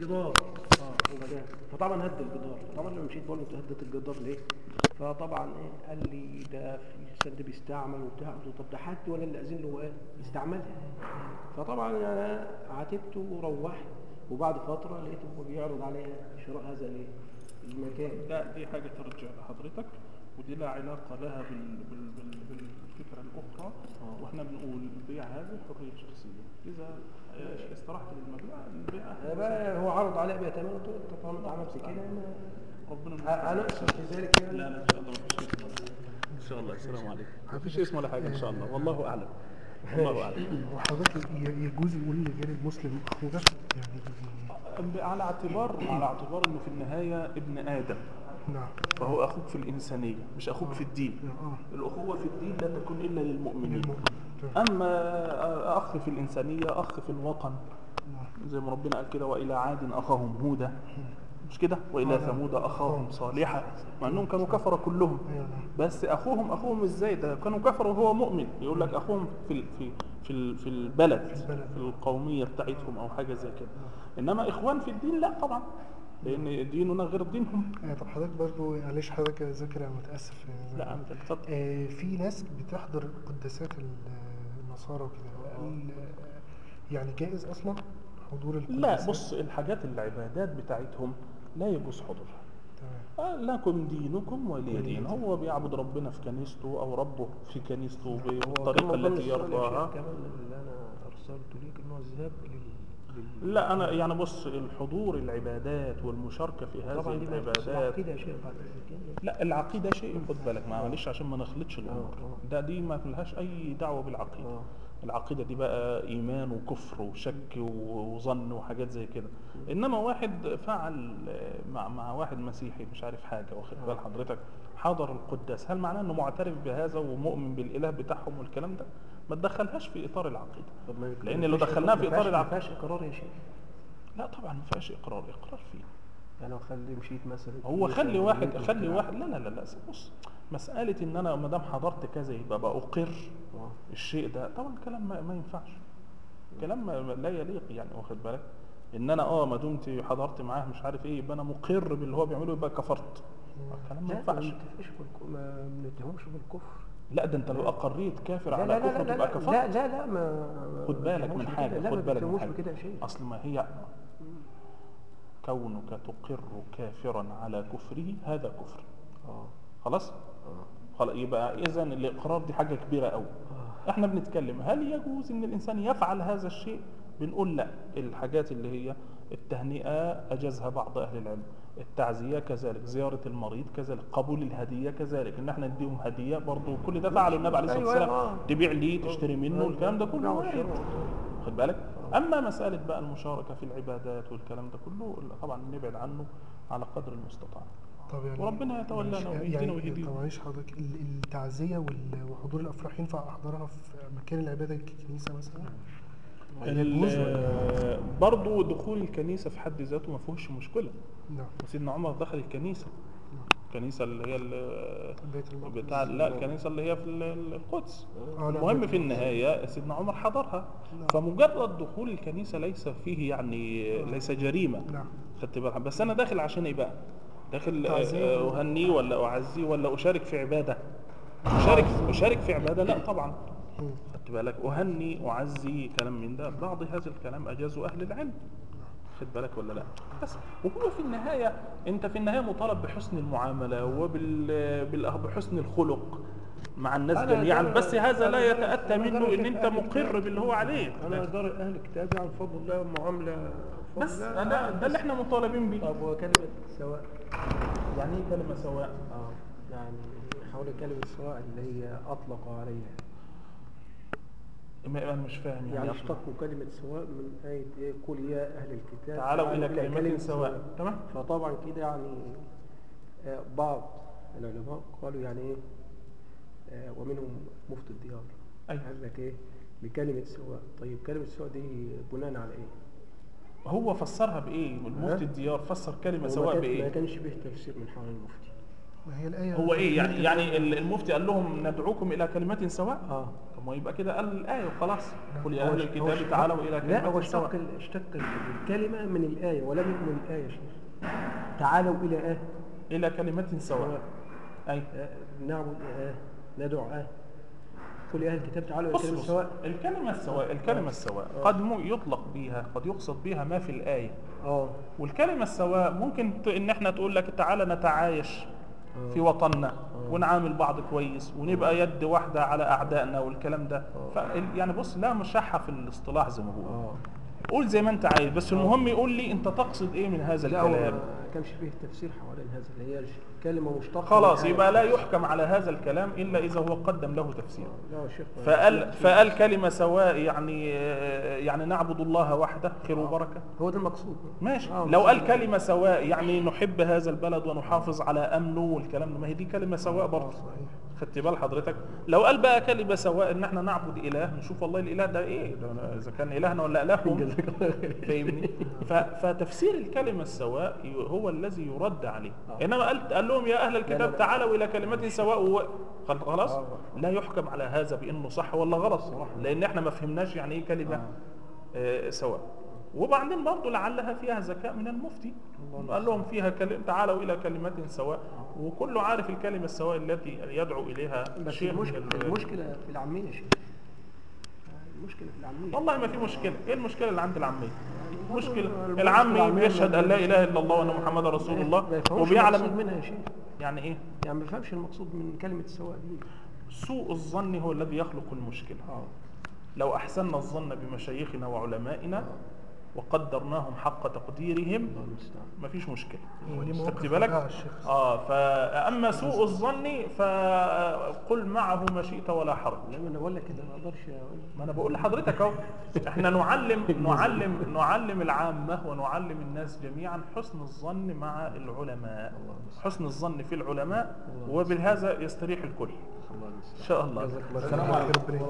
جدار. آه هو ده. فطبعا هد الجدار. طبعا لما مشيت بقول له أنت الجدار ليه؟ فطبعا إيه قال لي ده في سد بيستعمل وبتاع. قلت له طب ده حد ولا اللي أذن له إيه يستعملها فطبعا أنا عاتبته وروحت. وبعد فترة لقيته بيعرض عليا شراء هذا المكان. لا دي حاجة ترجع لحضرتك. ودي لا علاقة لها بال... بال... بال... بالفكرة الأخرى. وإحنا بنقول البيع هذا حرية شخصية. إذا آه، استرحت للمبيع البيع هو عرض عليا بيع له انت طالما انت عملت كده ربنا أنا أقصد في ذلك يعني؟ لا لا إن شاء الله إن شاء الله. السلام عليكم. مفيش اسم ولا حاجة إن شاء الله. والله أعلم. والله أعلم. وحضرتك ي- يجوز يقول لغير المسلم أخوك؟ يعني على اعتبار على اعتبار إنه في النهاية ابن آدم. نعم. فهو أخوك في الإنسانية مش أخوك في الدين. آه الأخوة في الدين لا تكون إلا للمؤمنين. للمؤمن تمام. أما أخ في الإنسانية أخ في الوطن. نعم. زي ما ربنا قال كده وإلى عاد أخاهم هودا. مش كده؟ وإلى آه. ثمود أخاهم صالحا. مع أنهم كانوا كفره كلهم. أيوة نعم. بس أخوهم أخوهم إزاي؟ ده كانوا كفروا وهو مؤمن. يقول لك أخوهم في في في في البلد في القومية بتاعتهم أو حاجة زي كده. إنما إخوان في الدين لا طبعا. لأن ديننا غير دينهم. آه، طب حضرتك برضو معلش حضرتك ذاكر أنا متأسف. آه، لا انت اتفضل. آه، في ناس بتحضر قداسات ال- النصارى وكده. هل آه، يعني جائز أصلا حضور القداسات لا بص الحاجات العبادات بتاعتهم لا يجوز حضورها. تمام. آه، لكم دينكم ولي دين. هو بيعبد ربنا في كنيسته أو ربه في كنيسته هو بالطريقة التي يرضاها. كمان اللي أنا أرسلته ليك ان هو الذهاب لل... لا أنا يعني بص الحضور العبادات والمشاركة في هذه طبعا دي العبادات. العقيدة شيخ بعد لا العقيدة شيء خد بالك معلش عشان ما نخلطش الأمور. آه. ده دي ما لهاش أي دعوة بالعقيدة. آه. العقيدة دي بقى إيمان وكفر وشك وظن وحاجات زي كده. إنما واحد فعل آه، مع مع واحد مسيحي مش عارف حاجة واخد بال حضرتك حضر القداس هل معناه إنه معترف بهذا ومؤمن بالإله بتاعهم والكلام ده؟ ما تدخلهاش في إطار العقيدة. ما لأن لو دخلناها في إطار ما العقيده فيهاش إقرار يا شيخ. لا طبعا ما فيهاش إقرار إقرار فيه. يعني لو خلي مشيت مثلا هو خلي واحد وبيت خلي. واحد لا لا لا لا بص مسألة إن أنا ما دام حضرت كذا يبقى بأقر آه. الشيء ده. طبعا الكلام ما, ما ينفعش. كلام ما ما لا يليق يعني واخد بالك؟ إن أنا أه ما دمت حضرت معاه مش عارف إيه يبقى أنا مقر باللي هو بيعمله يبقى كفرت. الكلام ما لا ما ينفعش ما بنتهمش بالكفر. لا ده أنت لو أقريت كافر لا على لا كفر لا تبقى لا كفرت. لا لا لا ما خد بالك من لا خد بالك من يا شيخ أصل ما هي كونك تقر كافرا على كفره هذا كفر. آه. خلاص؟ خلاص يبقى اذا الإقرار دي حاجة كبيرة قوي إحنا بنتكلم هل يجوز إن الإنسان يفعل هذا الشيء؟ بنقول لا. الحاجات اللي هي التهنئة أجازها بعض أهل العلم. التعزية كذلك زيارة المريض كذلك قبول الهدية كذلك إن إحنا نديهم هدية برضه كل ده فعله النبي عليه الصلاة أيوة، والسلام آه. تبيع ليه تشتري منه أيوة. الكلام ده كله وارد الشرع. خد بالك أما مسألة بقى المشاركة في العبادات والكلام ده كله طبعا نبعد عنه على قدر المستطاع طب يعني وربنا يتولانا ويهدينا يعني ويهديهم. طب معلش حضرتك ال- التعزية وال- وحضور الأفراح ينفع أحضرها في مكان العبادة الكنيسة مثلا؟ ال- برضو دخول الكنيسة في حد ذاته ما فيهوش مشكلة. نعم. سيدنا عمر دخل الكنيسة. الكنيسة اللي هي ال- بيت المقدس. بتاع لا الكنيسة اللي هي في ال- ال- القدس. آه، نعم. المهم في النهاية سيدنا عمر حضرها. نعم. فمجرد دخول الكنيسة ليس فيه يعني ليس جريمة. نعم. خدت بالك بس أنا داخل عشان إيه بقى؟ داخل. آه، أهنيه ولا أعزيه ولا أشارك في عبادة؟ أشارك أشارك في عبادة؟ لا طبعا. خدت بالك؟ أهني أعزي كلام من ده. بعض هذا الكلام أجازه أهل العلم. خد بالك ولا لا؟ بس. وهو في النهاية أنت في النهاية مطالب بحسن المعاملة وبحسن الخلق مع الناس جميعا. بس هذا لا يتأتى منه إن أنت مقر. باللي هو عليه. أنا دار أهل الكتاب يعني بفضل الله معامله بفضل بس. الله. ده, اللي إحنا مطالبين بيه. طب وكلمة سواء؟ يعني إيه كلمة سواء؟ آه يعني حول كلمة سواء اللي هي أطلق عليها. ما- أنا مش فاهم يعني, يعني. اشتقوا كلمة سواء من آية إيه؟ قل يا أهل الكتاب. تعالوا إلى كلمة سواء. تمام؟ فطبعا كده يعني آه، بعض العلماء قالوا يعني إيه؟ آه، ومنهم مفتي الديار. أيوة. قال لك إيه؟ بكلمة سواء. طيب كلمة سواء دي بناء على إيه؟ هو فسرها بإيه؟ المفتي الديار فسر كلمة هو سواء كان- ما بايه كانش به تفسير من حول المفتي. ما هي الآية هو إيه؟ يعني يعني ال- المفتي قال لهم ندعوكم إلى كلمة سواء؟ آه. طب ما يبقى كده قال الآية وخلاص. قل يا أهل الكتاب تعالوا إلى لا هو كلمة اشتق اشتق الكلمة من الآية ولم يكن من الآية يا شيخ. تعالوا إلى آه. إلى كلمة سواء. أي. آه، نعبد آه. ندعو آه. قل يا أهل الكتاب تعالوا إلى كلمة بص سواء. الكلمة السواء الكلمة السواء قد مو يطلق بها قد يقصد بها ما في الآية. آه. والكلمة السواء ممكن إن إحنا تقول لك تعالى نتعايش. في وطننا ونعامل بعض كويس ونبقى يد واحدة على أعدائنا والكلام ده. يعني بص لا مشحة في الاصطلاح زي ما بقول آه. قول زي ما أنت عايز بس المهم يقول لي أنت تقصد إيه من هذا لا هو الكلام كانش فيه تفسير حوالين هذا اللي هي كلمة مشتقة خلاص يبقى لا. يحكم على هذا الكلام إلا إذا هو قدم له تفسير. فقال فقال كلمة سواء يعني يعني نعبد الله وحده خير وبركة. هو ده المقصود. ماشي. آه، لو قال. كلمة سواء يعني نحب هذا البلد ونحافظ على أمنه والكلام ده ما هي دي كلمة سواء برضه. صحيح. خدت بال حضرتك. لو قال بقى كلمة سواء إن إحنا نعبد إله نشوف والله الإله ده إيه؟ ده إذا كان إلهنا ولا الههم فاهمني؟ فتفسير الكلمة السواء ي- هو الذي يرد عليه. إنما قال قال لهم يا أهل لا، الكتاب لا. تعالوا إلى كلمة سواء و... خل- خلاص؟ آه. لا يحكم على هذا بأنه صح ولا غلط لأن إحنا ما فهمناش يعني إيه كلمة آه، سواء. وبعدين برضه لعلها فيها ذكاء من المفتي. قال لهم فيها كلمة تعالوا إلى كلمة سواء. وكله عارف الكلمة السواء التي يدعو إليها شيخ المشكلة, ال- المشكلة في العامية يا شيخ. المشكلة في العامية. والله ما في مشكلة. إيه المشكلة اللي عند المشكلة العامي العامية بيشهد أن لا إله إلا الله وأن محمد رسول الله المقصود وبيعلم منها يا شيخ؟ يعني إيه؟ يعني ما يفهمش المقصود من كلمة السواء دي. سوء الظن هو الذي يخلق المشكلة. آه. لو أحسننا الظن بمشايخنا وعلمائنا وقدرناهم حق تقديرهم الله المستعان ما فيش مشكلة هو ليه خدت بالك آه فأما سوء الظن فقل معه ما شئت ولا حرج. لا ما أنا بقول لك كده ما أقدرش أقول ما أنا بقول لحضرتك أهو. إحنا نعلم نعلم نعلم العامة ونعلم الناس جميعا حسن الظن مع العلماء. حسن الظن في العلماء وبهذا يستريح الكل. الله المستعان إن شاء الله. السلام. عليكم.